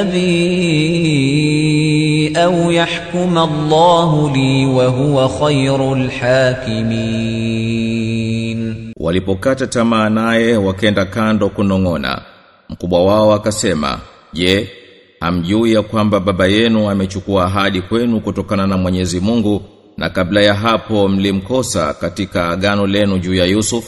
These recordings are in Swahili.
أبي أو يحكم الله لي وهو خير الحاكمين Walipokata tamaa naye wakenda kando kunong'ona. Mkubwa wao akasema, "Je, hamjui ya kwamba baba yenu amechukua ahadi kwenu kutokana na Mwenyezi Mungu na kabla ya hapo mlimkosa katika agano lenu juu ya Yusuf?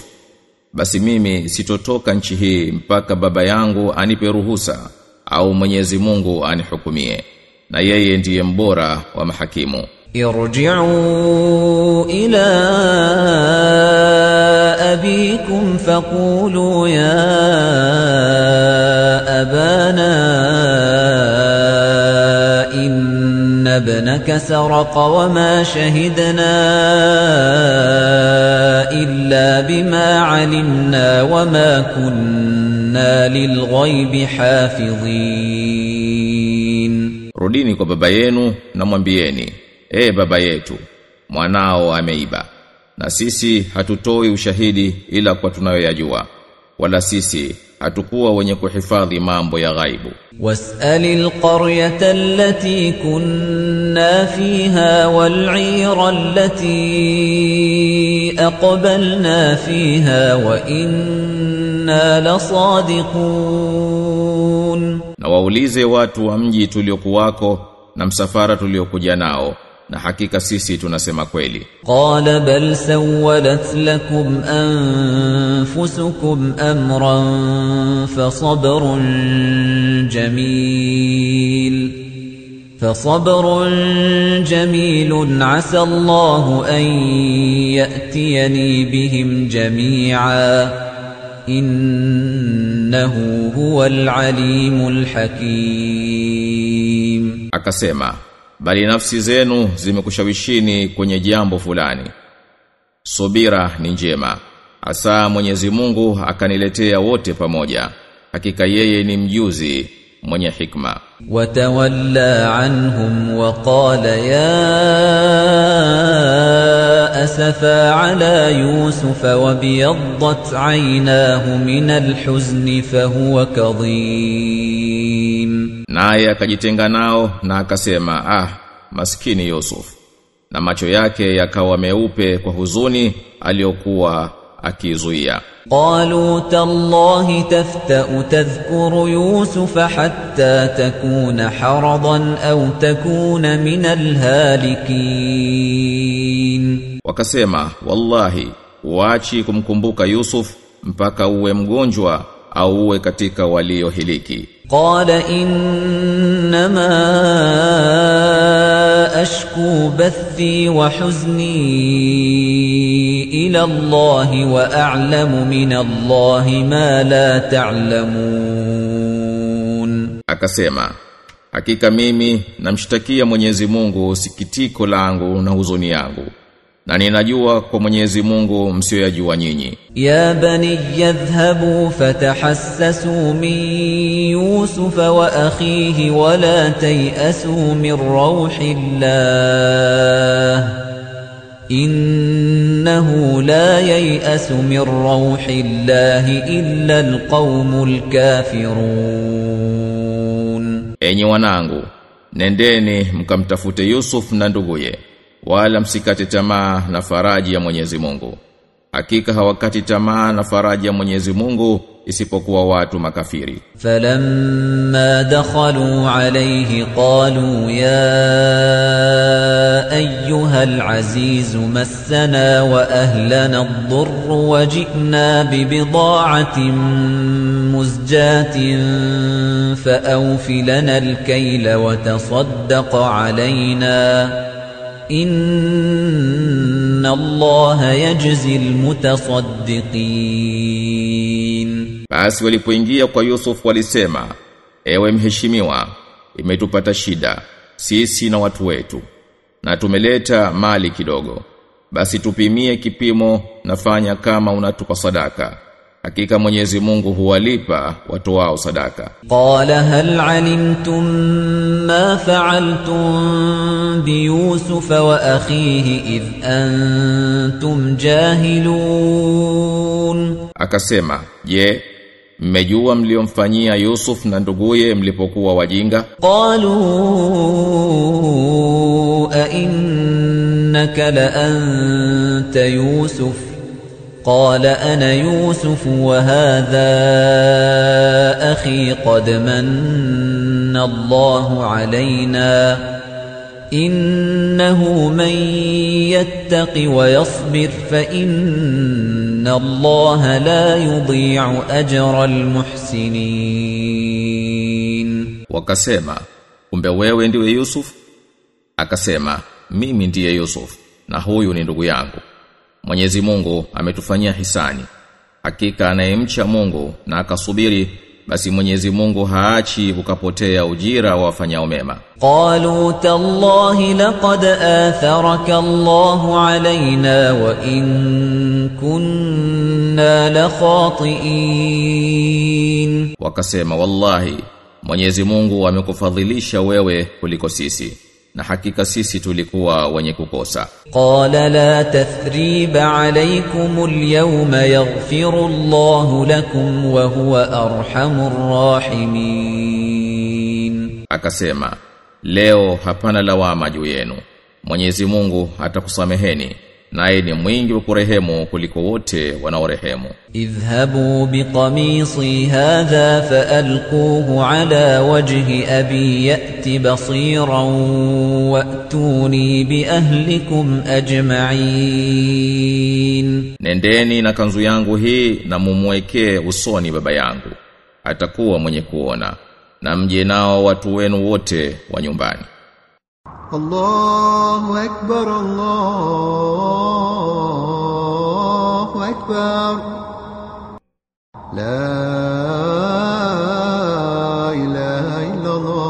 Basi mimi sitotoka nchi hii mpaka baba yangu anipe ruhusa au Mwenyezi Mungu anihukumie. Na yeye ndiye mbora wa mahakimu." ارجعوا إلى أبيكم فقولوا يا أبانا إن ابنك سرق وما شهدنا إلا بما علمنا وما كنا للغيب حافظين Rudini kwa baba yenu na mwambieni, "E baba yetu, mwanao ameiba." Na sisi hatutoi ushahidi ila kwa tunayoyajua. Wala sisi hatukuwa wenye kuhifadhi mambo ya ghaibu. واسأل القرية التي كنا فيها والعير التي أقبلنا فيها وإنا لصادقون Na waulize watu wa mji tuliokuwako na msafara tuliokuja nao, na hakika sisi tunasema kweli. قال بل سولت لكم أنفسكم أمرا فصبر جميل فصبر جميل عسى الله أن يأتيني بهم جميعا innahu huwal alimul hakim. Akasema bali nafsi zenu zimekushawishini kwenye jambo fulani. Subira ni njema. Asa Mwenyezi Mungu akaniletea wote pamoja. Hakika yeye ni mjuzi mwenye hikma. Watawalla anhum wa qala ya أسفا على يوسف وابيضت عيناه من الحزن فهو كظيم Naye akajitenga nao na akasema, ah, maskini Yusuf. Na macho yake yakawa meupe kwa huzuni aliyokuwa akizuia. قالوا تالله تفتأ تذكر يوسف حتى تكون حرضا أو تكون من الهالكين wakasema wallahi waachi kumkumbuka Yusuf mpaka uwe mgonjwa au uwe katika waliohiliki qala innama ashku bathi wa huzni ila Allah wa a'lamu min Allah ma la ta'lamun. Akasema hakika mimi namshtakia Mwenyezi Mungu sikitiko langu na huzuni yangu na ninajua kwa Mwenyezi Mungu msio yajua nyinyi. Ya bani yadhhabu fatahassasu min Yusuf wa akhihi wa la tayasu min rauhillah. Innahu la yayasu min rauhillahi illa alqaumul kafirun, enyi wanangu, nendeni mkamtafute Yusuf na nduguye. wala msikate tamaa na faraji ya Mwenyezi Mungu. Hakika hawakati tamaa na faraji ya Mwenyezi Mungu isipokuwa watu makafiri. فلما دخلوا عليه قالوا يا أيها العزيز مسنا وأهلنا الضر وجئنا ببضاعة مزجاة فأوف لنا الكيل وتصدق علينا إن الله يجزي المتصدقين Basi walipoingia kwa Yusuf walisema, ewe mheshimiwa, imetupata shida sisi na watu wetu na tumeleta mali kidogo basi tupimie kipimo nafanya kama unatupa sadaka Hakika Mwenyezi Mungu huwalipa wao sadaka. Qala hal alimtum ma fa'altum bi Yusuf wa akhihi idh antum jahilun, akasema je, mmejua mliomfanyia Yusuf na nduguye mlipokuwa wajinga? Qalu a innaka la anta Yusuf قال أنا يوسف وهذا أخي قد من الله علينا إنه من يتق ويصبر فإن الله لا يضيع أجر المحسنين. Wakasema kumbe wewe ndiwe Yusuf? Akasema mimi ndiye Yusuf na huyu ni ndugu yangu. Mwenyezi Mungu ametufanyia hisani. Hakika anayemcha Mungu na akasubiri basi Mwenyezi Mungu haachi ukapotea ujira wa wafanyao mema. Qalu tallahi laqad atharaka Allahu alaina wa in kunna lakhatiin. Wakasema wallahi Mwenyezi Mungu amekufadhilisha wewe kuliko sisi na hakika sisi tulikuwa wenye kukosa. Qala la tathriba alaykum alyawma yaghfiru Allahu lakum wa huwa arhamur rahimin. Akasema leo hapana lawama juu yenu. Mwenyezi Mungu atakusameheni naye ni mwingi wa kurehemu kuliko wote wanaorehemu. Idhhabu biqamisi hadha faalquhu ala wajhi abi yati basira watuni biahlikum ajma'in, nendeni na kanzu yangu hii na mumwekee usoni baba yangu, atakuwa mwenye kuona, na mje nao watu wenu wote wa nyumbani. الله أكبر الله أكبر لا إله إلا الله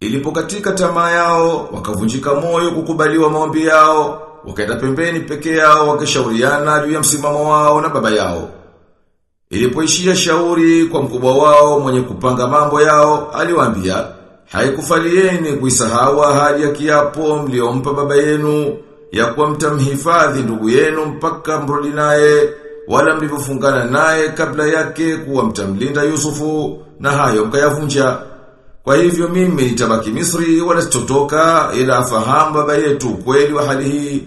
Ilipokatika tamaa yao, wakavunjika moyo kukubaliwa maombi yao, wakaenda pembeni peke yao wakishauriana juu ya msimamo wao na baba yao. Ilipoishia shauri kwa mkubwa wao mwenye kupanga mambo yao, aliwaambia, haikufalieni kuisahau ahadi ya kiapo mliompa baba yenu ya kuwa mtamhifadhi ndugu yenu mpaka mrudi naye wala mlivyofungana naye kabla yake kuwa mtamlinda Yusufu na hayo mkayavunja. Kwa hivyo mimi nitabaki Misri wala sitotoka ila afahamu baba yetu kweli wa hali hii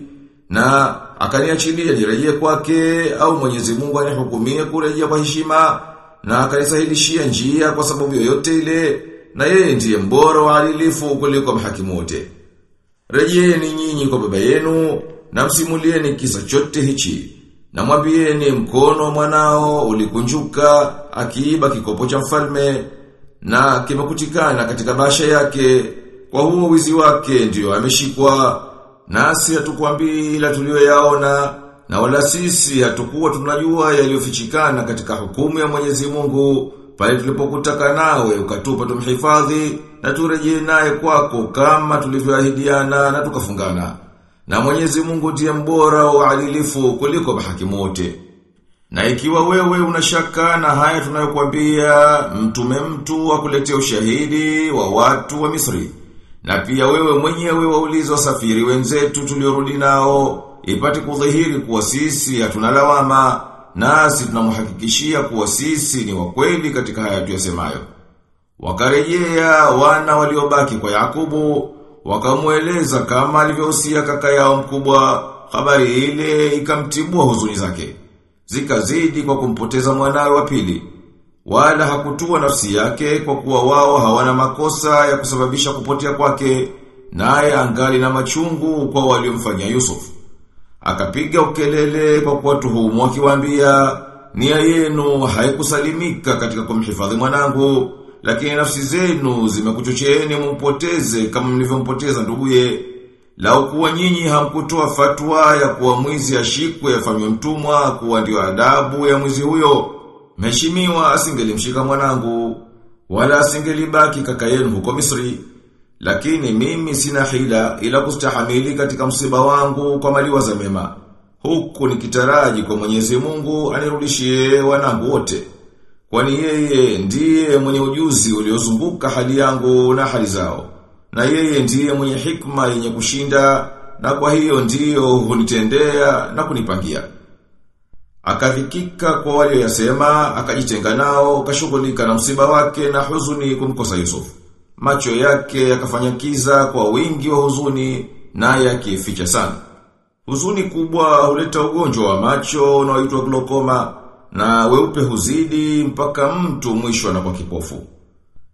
na akaniachilia nirejee kwake au Mwenyezi Mungu anihukumie kurejea kwa heshima na akanisahilishia njia kwa sababu yoyote ile na yeye ndiye mbora wa alilifu kuliko mhakimu wote. Rejeeni nyinyi kwa baba yenu na msimulieni kisa chote hichi. Na mwambieni mkono wa mwanao ulikunjuka akiiba kikopo cha mfalme na kimekutikana katika basha yake kwa huo wizi wake ndiyo ameshikwa nasi hatukwambii ila tuliyoyaona na wala sisi hatukuwa tunajua yaliyofichikana katika hukumu ya Mwenyezi Mungu. Pale tulipokutaka nawe ukatupa tumhifadhi na turejee naye kwako kama tulivyoahidiana na tukafungana. Na Mwenyezi Mungu ndiye mbora wa uadilifu kuliko mahakimu wote na ikiwa wewe unashaka na haya tunayokuambia mtume mtu akuletea ushahidi wa watu wa Misri na pia wewe mwenyewe waulizo safiri wenzetu tuliorudi nao ipate kudhihiri kuwa sisi hatunalawama nasi tunamhakikishia kuwa sisi ni wakweli katika haya tuyasemayo. Wakarejea wana waliobaki kwa Yakubu wakamweleza kama alivyohusia kaka yao mkubwa. Habari ile ikamtibua huzuni zake. Zikazidi kwa kumpoteza mwanawe wa pili wala hakutua nafsi yake kwa kuwa wao hawana makosa ya kusababisha kupotea kwake naye angali na machungu kwa waliomfanyia Yusuf. Akapiga ukelele kwa kuwatuhumu akiwaambia nia yenu haikusalimika katika kumhifadhi mwanangu lakini nafsi zenu zimekuchocheeni mumpoteze kama mlivyompoteza nduguye Lau kuwa nyinyi hamkutoa fatwa ya kuwa mwizi ashikwe afanywe mtumwa kuwa ndio adabu ya mwizi huyo mheshimiwa asingelimshika mwanangu wala asingelibaki kaka yenu huko Misri. Lakini mimi sina hila ila kustahamili katika msiba wangu kwa maliwa za mema. Huku nikitaraji kwa Mwenyezi Mungu anirudishie wanangu wote. Kwani yeye ndiye mwenye ujuzi uliozunguka hali yangu na hali zao. Na yeye ndiye mwenye hikma yenye kushinda na kwa hiyo ndiyo hunitendea na kunipangia Akadhikika kwa walioyasema, akajitenga nao, kashughulika na msiba wake na huzuni kumkosa Yusuf. Macho yake yakafanya kiza kwa wingi wa huzuni naye akificha sana. Huzuni kubwa huleta ugonjwa wa macho unaoitwa glaucoma na weupe huzidi mpaka mtu mwisho kwa kipofu.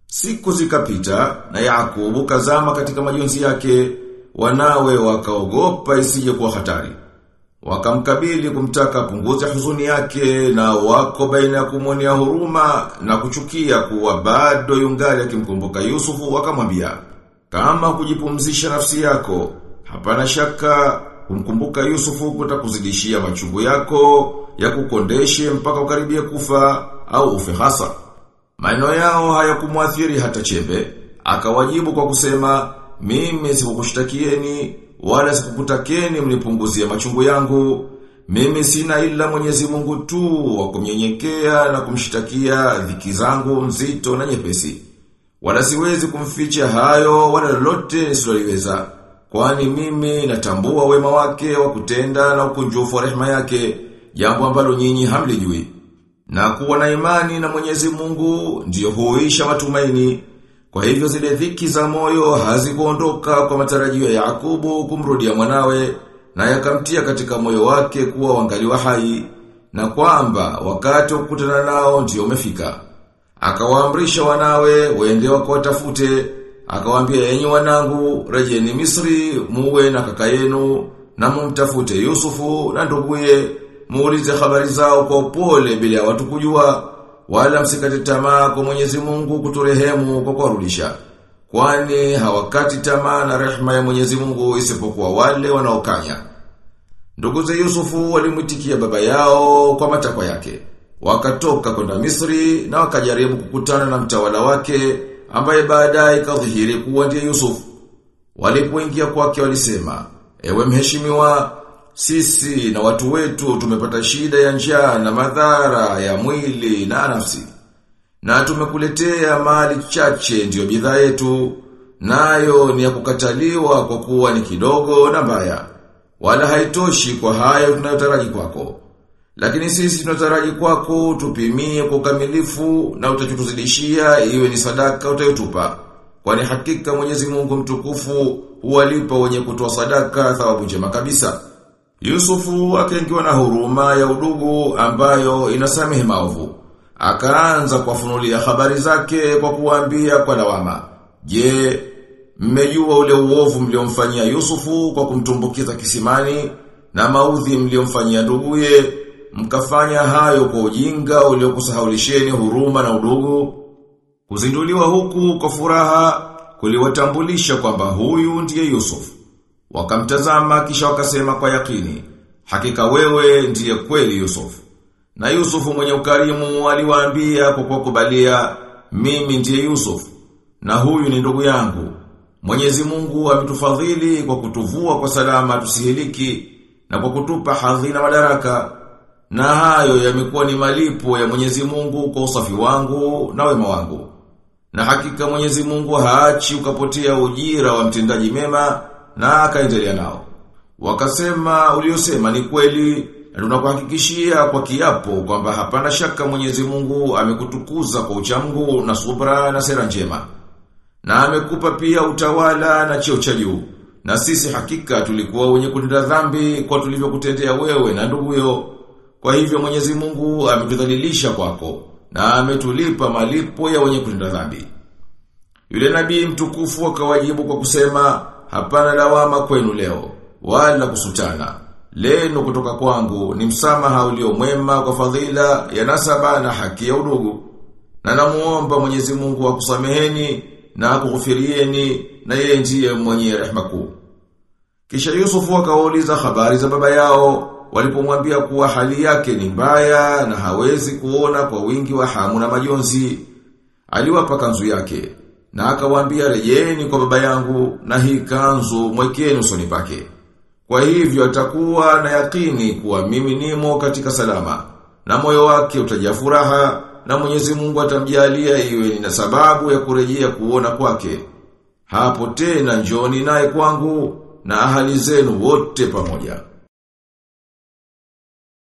Siku zikapita na Yakubu kazama katika majonzi yake, wanawe wakaogopa isije kuwa hatari. Wakamkabili kumtaka punguze huzuni yake na wako baina ya kumwonea huruma na kuchukia kuwa bado yungali akimkumbuka Yusufu wakamwambia kama kujipumzisha nafsi yako hapana shaka kumkumbuka Yusufu kutakuzidishia machungu yako ya kukondeshe mpaka ukaribia kufa au ufe hasa. Maneno yao hayakumwathiri hata chembe akawajibu kwa kusema mimi sikukushtakieni wala sikukutakeni mnipunguzie machungu yangu. Mimi sina ila Mwenyezi Mungu tu wa kumnyenyekea na kumshtakia dhiki zangu nzito na nyepesi. Wala siwezi kumficha hayo wala lolote nisiloliweza. Kwani mimi natambua wema wake wa kutenda na ukunjufu wa rehema yake, jambo ambalo nyinyi hamlijui. Na kuwa na imani na Mwenyezi Mungu ndiyo huisha matumaini. Kwa hivyo zile dhiki za moyo hazikuondoka kwa matarajio ya Yakubu kumrudia mwanawe na yakamtia katika moyo wake kuwa wangaliwa hai na kwamba wakati wa kukutana nao ndio umefika. Akawaamrisha wanawe waende wakawatafute, akawaambia enyi wanangu rejeni Misri muwe na kaka yenu na mumtafute Yusufu na nduguye muulize habari zao kwa upole bila watu kujua wala msikate tamaa kwa Mwenyezi Mungu kuturehemu kwa kuwarudisha. Kwani hawakati tamaa na rehema ya Mwenyezi Mungu isipokuwa wale wanaokanya. Ndugu za Yusufu walimwitikia baba yao kwa matakwa yake. Wakatoka kwenda Misri na wakajaribu kukutana na mtawala wake ambaye baadaye kadhihiri kuwa ndiye Yusufu. Walipoingia kwake walisema, "Ewe mheshimiwa, sisi na watu wetu tumepata shida ya njaa na madhara ya mwili na nafsi. Na tumekuletea mali chache ndiyo bidhaa yetu, nayo ni ya kukataliwa kwa kuwa ni kidogo na mbaya. Wala haitoshi kwa hayo tunayotaraji kwako. Lakini sisi tunataraji kwako tupimie kwa ukamilifu na utachotuzidishia iwe ni sadaka utayotupa. Kwani hakika Mwenyezi Mungu mtukufu huwalipa wenye kutoa sadaka thawabu njema kabisa. Yusufu akaingiwa na huruma ya udugu ambayo inasamehe maovu. Akaanza kuwafunulia habari zake kwa kuwaambia kwa lawama. Je, mmejua ule uovu mliomfanyia Yusufu kwa kumtumbukiza kisimani na maudhi mliomfanyia nduguye, mkafanya hayo kwa ujinga uliokusahaulisheni huruma na udugu? Kuzinduliwa huku kwa furaha kuliwatambulisha kwamba huyu ndiye Yusufu. Wakamtazama kisha wakasema kwa yakini, hakika wewe ndiye kweli Yusuf. Na Yusufu mwenye ukarimu aliwaambia kwa kukubalia, mimi ndiye Yusuf, na huyu ni ndugu yangu. Mwenyezi Mungu ametufadhili kwa kutuvua kwa salama tusihiliki na kwa kutupa hadhi na madaraka. Na hayo yamekuwa ni malipo ya Mwenyezi Mungu kwa usafi wangu na wema wangu. Na hakika Mwenyezi Mungu haachi ukapotea ujira wa mtendaji mema na akaendelea nao. Wakasema uliosema ni kweli na tunakuhakikishia kwa kiapo kwamba hapana shaka Mwenyezi Mungu amekutukuza kwa uchamgu na subra na sera njema. Na amekupa pia utawala na cheo cha juu. Na sisi hakika tulikuwa wenye kutenda dhambi kwa tulivyokutendea wewe na nduguyo. Kwa hivyo Mwenyezi Mungu ametudhalilisha kwako na ametulipa malipo ya wenye kutenda dhambi. Yule nabii mtukufu akawajibu kwa kusema hapana lawama kwenu leo, wala kusutana. lenu kutoka kwangu ni msamaha ulio mwema kwa fadhila ya nasaba na haki ya udugu. Na namuomba Mwenyezi Mungu akusameheni na akughufirieni na yeye ndiye mwenye rehema kuu. Kisha Yusufu akawauliza habari za baba yao, walipomwambia kuwa hali yake ni mbaya na hawezi kuona kwa wingi wa hamu na majonzi. Aliwapa kanzu yake na akawaambia rejeni kwa baba yangu na hii kanzu mwekeni usoni pake. Kwa hivyo atakuwa na yakini kuwa mimi nimo katika salama na moyo wake utajaa furaha na Mwenyezi Mungu atamjalia iwe ni na sababu ya kurejea kuona kwake. Hapo tena njoni naye kwangu na ahali zenu wote pamoja.